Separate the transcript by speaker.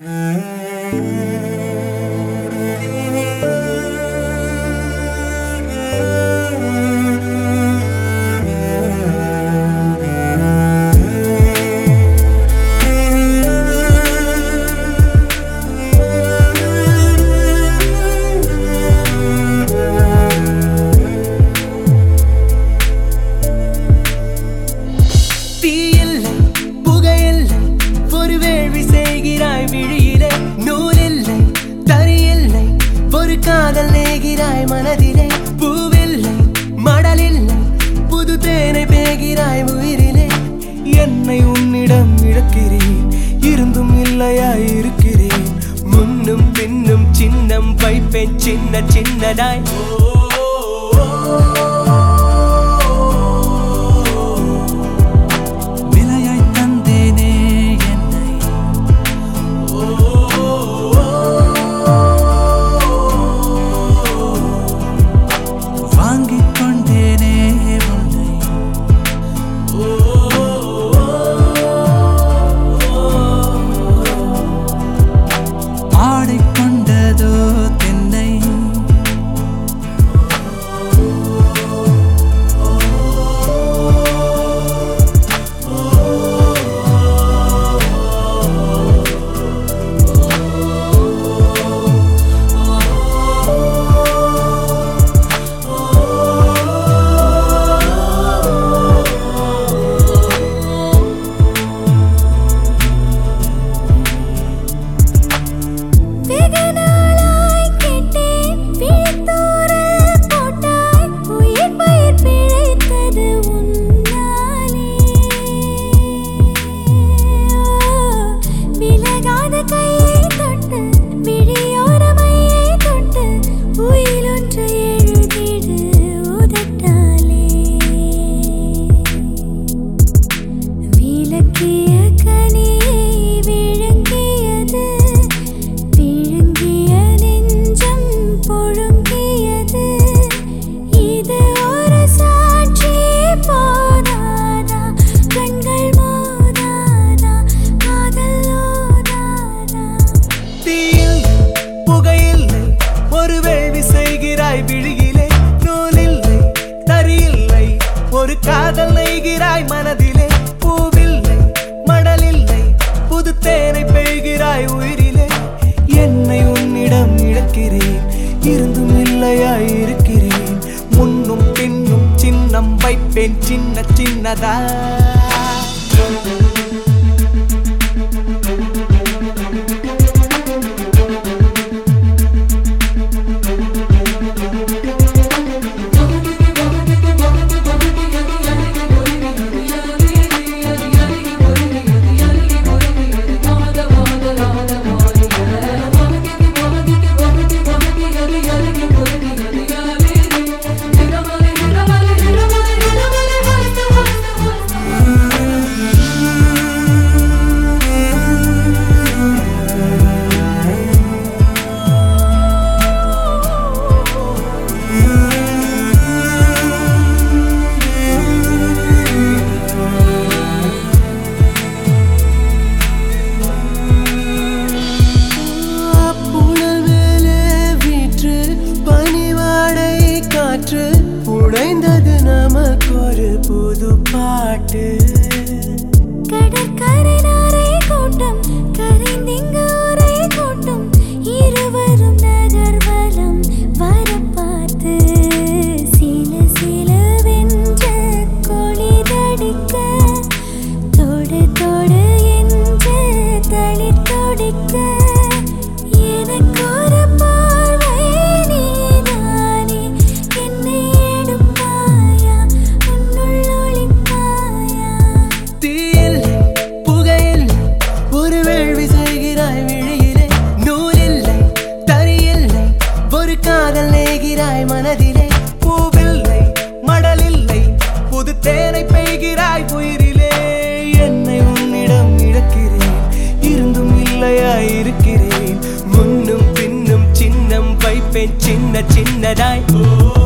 Speaker 1: Mm-hmm. பேசுகிறாய் மனதிலே பூவில்லை மடலில்லை. புது தேனை பேகிறாய் உயிரிலே. என்னை உன்னிடம் இழக்கிறேன் இருந்தும் இல்லையாய் இருக்கிறேன். முன்னும் பின்னும் சின்னம் வைப்பேன் சின்ன சின்னதாய். ஓ வைப்பேன் சின்ன சின்னதா like. chinnadai oh.